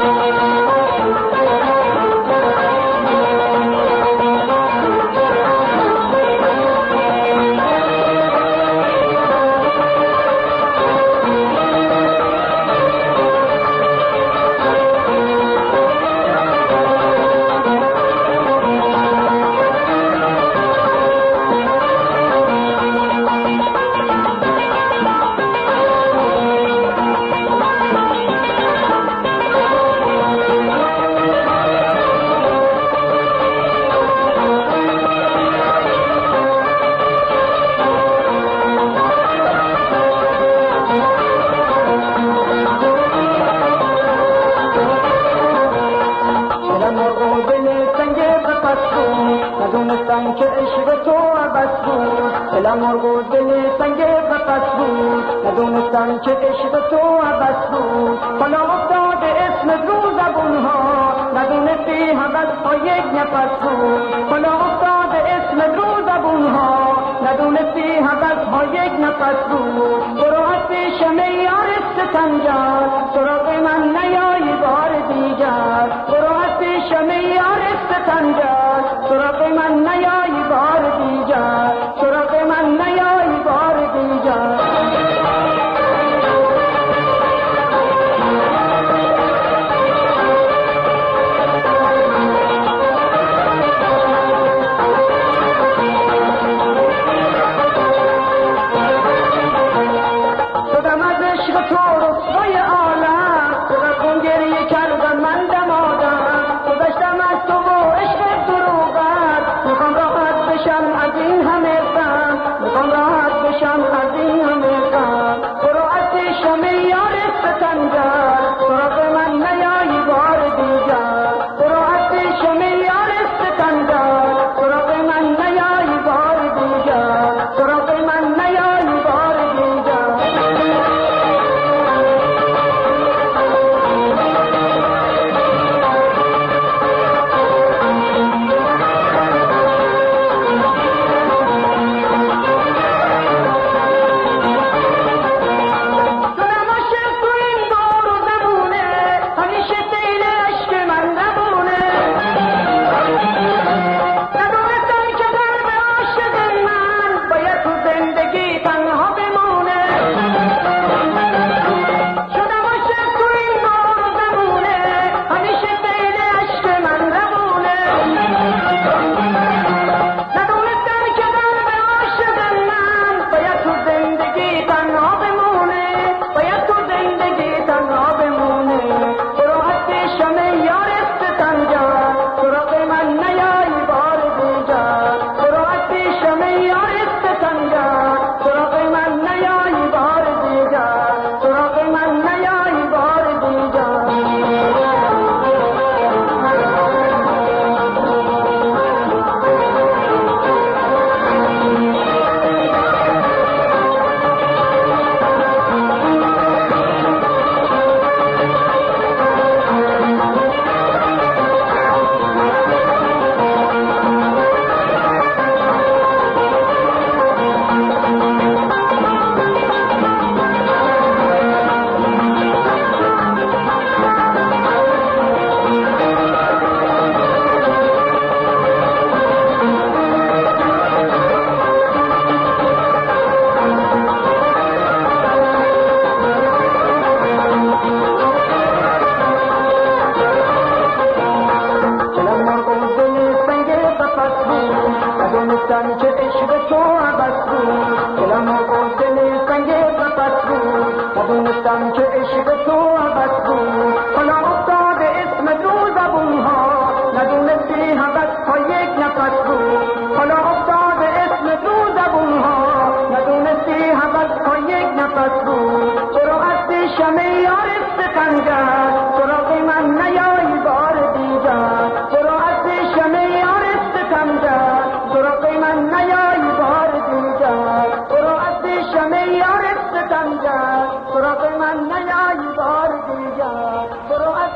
Música قفص بود دلم مرگ و دل سنگ قفص بود. ندونستم چه عشق تو عبس بود. حالا افتاد اسم رو زبون ها ندونستی حبس ها یک نفس بود. حالا افتاد اسم رو زبون ها ندونستی حبس ها یک نفس بود. برو از پیش میار ستمجان سراغ من نی بشم از این همه غم می‌خوام بشم از عاشق تو عبد بود حالا افتاده اسم دو زبون ها ندونستی حبت تا یک نفس بود حالا افتاد اسم دو زبون ها ندونستی حبت تا یک نفس بود تو هستی شمه یار استقنجر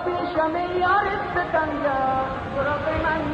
پیشم یار ستنگر. سراغ من